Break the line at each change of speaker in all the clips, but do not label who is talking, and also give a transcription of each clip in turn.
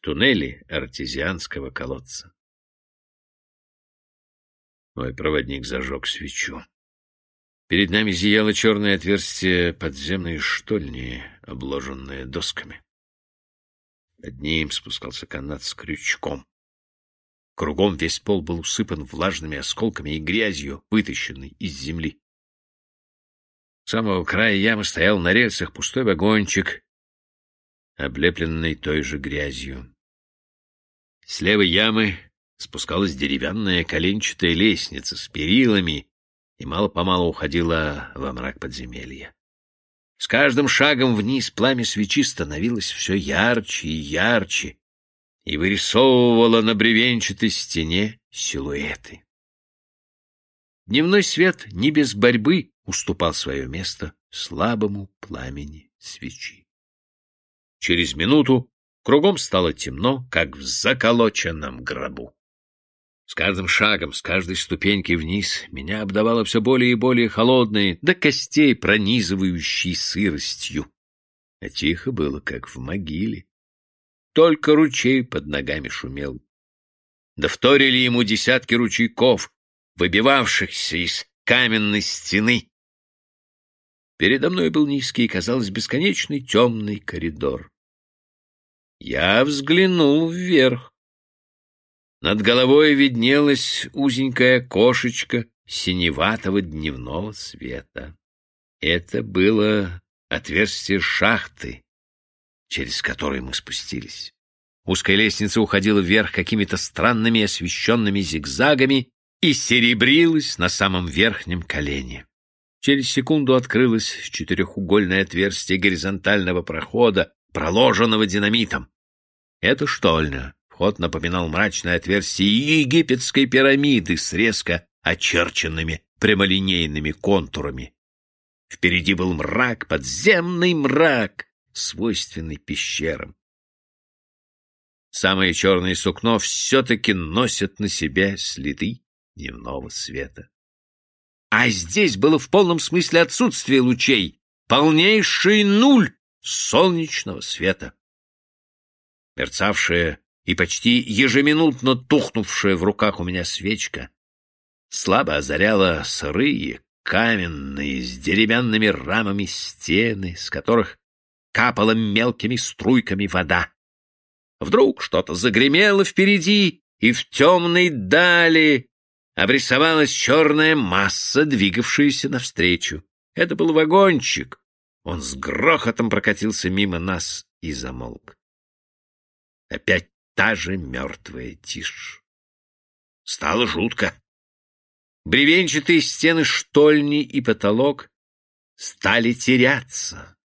в туннеле артезианского колодца. Мой проводник зажег свечу. Перед нами зияло черное отверстие подземной штольни, обложенное досками. Над ним спускался канат с крючком. Кругом весь пол был усыпан влажными осколками и грязью, вытащенной из земли. С самого края ямы стоял на рельсах пустой вагончик, облепленный той же грязью. С левой ямы спускалась деревянная коленчатая лестница с перилами и мало-помалу уходила во мрак подземелья. С каждым шагом вниз пламя свечи становилось все ярче и ярче и вырисовывало на бревенчатой стене силуэты. Дневной свет не без борьбы уступал свое место слабому пламени свечи. Через минуту кругом стало темно, как в заколоченном гробу. С каждым шагом, с каждой ступенькой вниз меня обдавало все более и более холодной, до костей пронизывающей сыростью. А тихо было, как в могиле. Только ручей под ногами шумел. Да вторили ему десятки ручейков, выбивавшихся из каменной стены. Передо мной был низкий казалось, бесконечный темный коридор. Я взглянул вверх. Над головой виднелась узенькая кошечка синеватого дневного света. Это было отверстие шахты, через которое мы спустились. Узкая лестница уходила вверх какими-то странными освещенными зигзагами и серебрилась на самом верхнем колене. Через секунду открылось четырехугольное отверстие горизонтального прохода, проложенного динамитом. Это штольня. Вход напоминал мрачное отверстие египетской пирамиды с резко очерченными прямолинейными контурами. Впереди был мрак, подземный мрак, свойственный пещерам. Самое черное сукно все-таки носит на себе следы дневного света. А здесь было в полном смысле отсутствие лучей, полнейший нуль солнечного света. Мерцавшая и почти ежеминутно тухнувшая в руках у меня свечка слабо озаряла сырые, каменные, с деревянными рамами стены, с которых капала мелкими струйками вода. Вдруг что-то загремело впереди, и в темной дали обрисовалась черная масса, двигавшаяся навстречу. Это был вагончик. Он с грохотом прокатился мимо нас и замолк. Опять та же мертвая тишь. Стало жутко. Бревенчатые стены штольни и потолок стали теряться.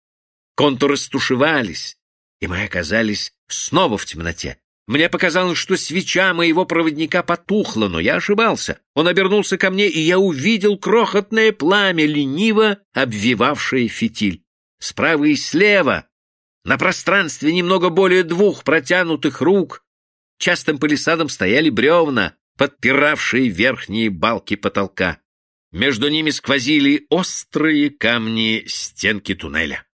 Контуры стушевались, и мы оказались снова в темноте. Мне показалось, что свеча моего проводника потухла, но я ошибался. Он обернулся ко мне, и я увидел крохотное пламя, лениво обвивавшее фитиль. Справа и слева, на пространстве немного более двух протянутых рук, частым палисадом стояли бревна, подпиравшие верхние балки потолка. Между ними сквозили острые камни стенки туннеля.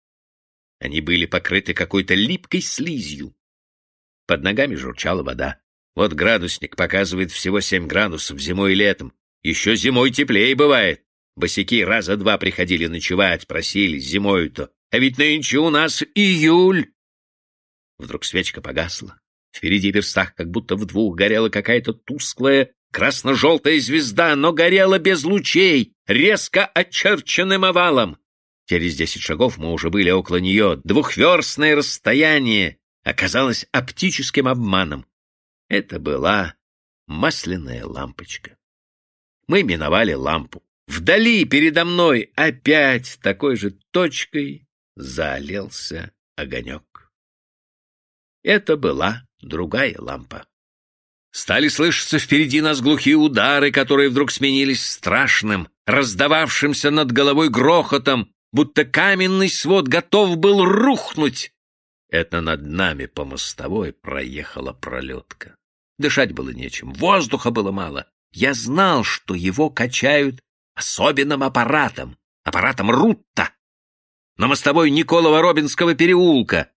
Они были покрыты какой-то липкой слизью. Под ногами журчала вода. Вот градусник показывает всего семь градусов зимой и летом. Еще зимой теплее бывает. Босяки раза два приходили ночевать, просили зимою-то. А ведь нынче у нас июль. Вдруг свечка погасла. Впереди в верстах как будто в двух горела какая-то тусклая красно-желтая звезда, но горела без лучей, резко очерченным овалом. Через десять шагов мы уже были около нее. Двухверстное расстояние оказалось оптическим обманом. Это была масляная лампочка. Мы миновали лампу. Вдали передо мной опять такой же точкой залился огонек. Это была другая лампа. Стали слышаться впереди нас глухие удары, которые вдруг сменились страшным, раздававшимся над головой грохотом, будто каменный свод готов был рухнуть. Это над нами по мостовой проехала пролетка. Дышать было нечем, воздуха было мало. Я знал, что его качают особенным аппаратом, аппаратом Рутта. На мостовой Николова-Робинского переулка,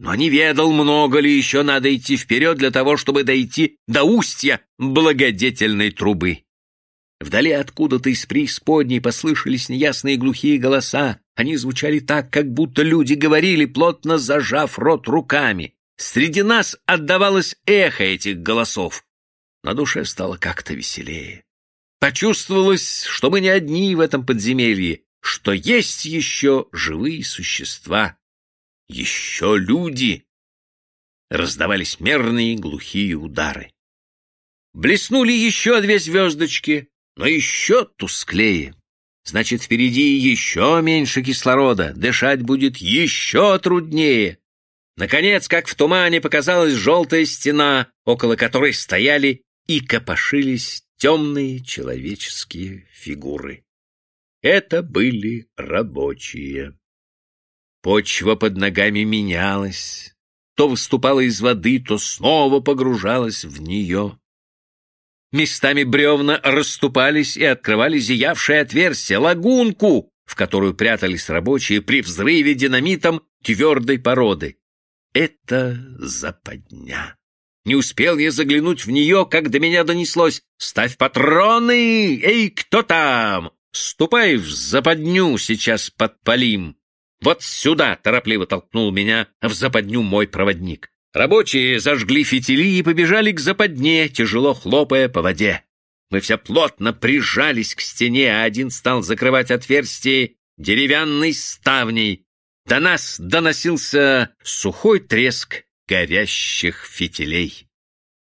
но не ведал, много ли еще надо идти вперед для того, чтобы дойти до устья благодетельной трубы. Вдали откуда-то из преисподней послышались неясные глухие голоса. Они звучали так, как будто люди говорили, плотно зажав рот руками. Среди нас отдавалось эхо этих голосов. На душе стало как-то веселее. Почувствовалось, что мы не одни в этом подземелье, что есть еще живые существа, еще люди. Раздавались мерные глухие удары. Блеснули еще две звездочки, но еще тусклее. Значит, впереди еще меньше кислорода, дышать будет еще труднее. Наконец, как в тумане, показалась желтая стена, около которой стояли и копошились темные человеческие фигуры. Это были рабочие. Почва под ногами менялась, то выступала из воды, то снова погружалась в нее. Местами бревна расступались и открывали зиявшее отверстие, лагунку, в которую прятались рабочие при взрыве динамитом твердой породы. Это западня. Не успел я заглянуть в нее, как до меня донеслось «Ставь патроны! Эй, кто там? Ступай в западню, сейчас подпалим!» «Вот сюда!» — торопливо толкнул меня в западню мой проводник. Рабочие зажгли фитили и побежали к западне, тяжело хлопая по воде. Мы все плотно прижались к стене, а один стал закрывать отверстие деревянной ставней. До нас доносился сухой треск горящих фитилей.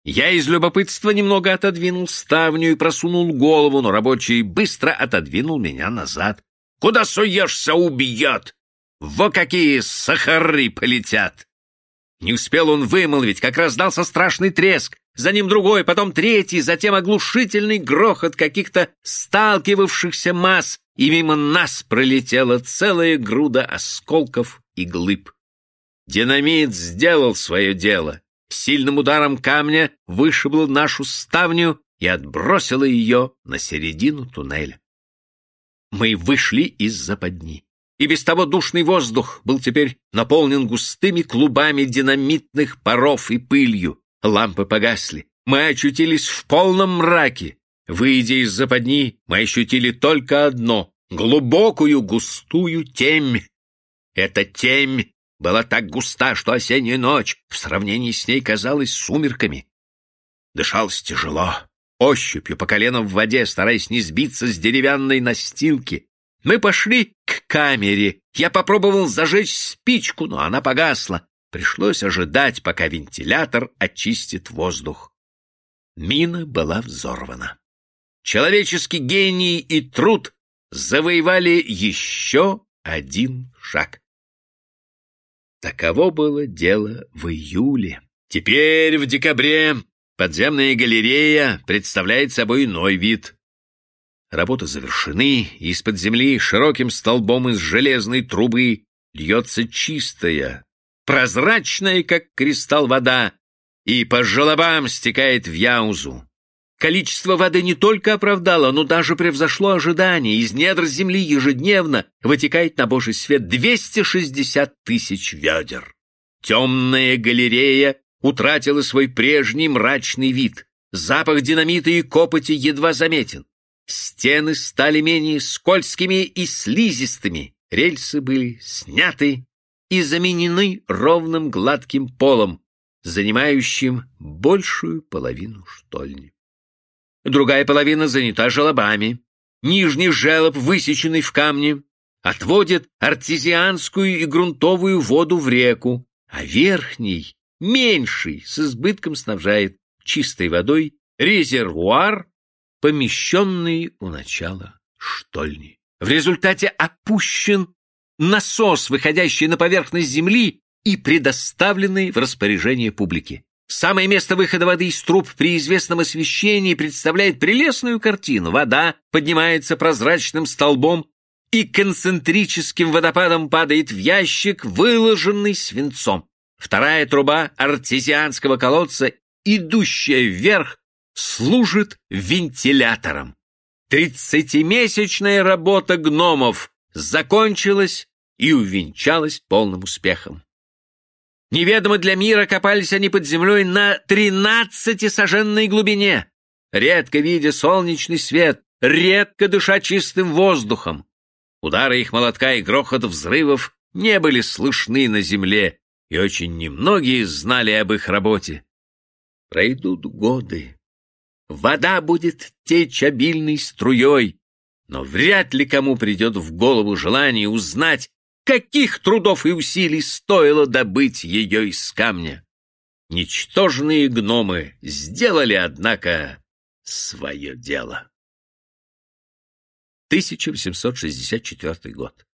Я из любопытства немного отодвинул ставню и просунул голову, но рабочий быстро отодвинул меня назад. «Куда суешься, убьет? Во какие сахары полетят!» Не успел он вымолвить, как раздался страшный треск, за ним другой, потом третий, затем оглушительный грохот каких-то сталкивавшихся масс, и мимо нас пролетела целая груда осколков и глыб. Динамит сделал свое дело. Сильным ударом камня вышибло нашу ставню и отбросило ее на середину туннеля. Мы вышли из западни и без того душный воздух был теперь наполнен густыми клубами динамитных паров и пылью. Лампы погасли. Мы очутились в полном мраке. Выйдя из западни, мы ощутили только одно — глубокую густую темь. Эта темь была так густа, что осенняя ночь в сравнении с ней казалась сумерками. Дышалось тяжело, ощупью по колено в воде, стараясь не сбиться с деревянной настилки, мы пошли к камере. Я попробовал зажечь спичку, но она погасла. Пришлось ожидать, пока вентилятор очистит воздух. Мина была взорвана. Человеческий гений и труд завоевали еще один шаг. Таково было дело в июле. Теперь, в декабре, подземная галерея представляет собой иной вид. Работы завершены, из-под земли широким столбом из железной трубы льется чистая, прозрачная, как кристалл, вода, и по желобам стекает в яузу. Количество воды не только оправдало, но даже превзошло ожидания. Из недр земли ежедневно вытекает на божий свет 260 тысяч ведер. Темная галерея утратила свой прежний мрачный вид. Запах динамита и копоти едва заметен. Стены стали менее скользкими и слизистыми, рельсы были сняты и заменены ровным гладким полом, занимающим большую половину штольни. Другая половина занята желобами. Нижний желоб, высеченный в камне, отводит артезианскую и грунтовую воду в реку, а верхний, меньший, с избытком снабжает чистой водой резервуар помещенный у начала штольни. В результате опущен насос, выходящий на поверхность земли и предоставленный в распоряжение публики. Самое место выхода воды из труб при известном освещении представляет прелестную картину. Вода поднимается прозрачным столбом и концентрическим водопадом падает в ящик, выложенный свинцом. Вторая труба артезианского колодца, идущая вверх, служит вентилятором. Тридцатимесячная работа гномов закончилась и увенчалась полным успехом. Неведомо для мира копались они под землей на тринадцатисоженной глубине, редко видя солнечный свет, редко дыша чистым воздухом. Удары их молотка и грохот взрывов не были слышны на земле, и очень немногие знали об их работе. Пройдут годы, вода будет течь обильной струей, но вряд ли кому придет в голову желание узнать, каких трудов и усилий стоило добыть ее из камня. Ничтожные гномы сделали, однако, свое дело. 1864 год.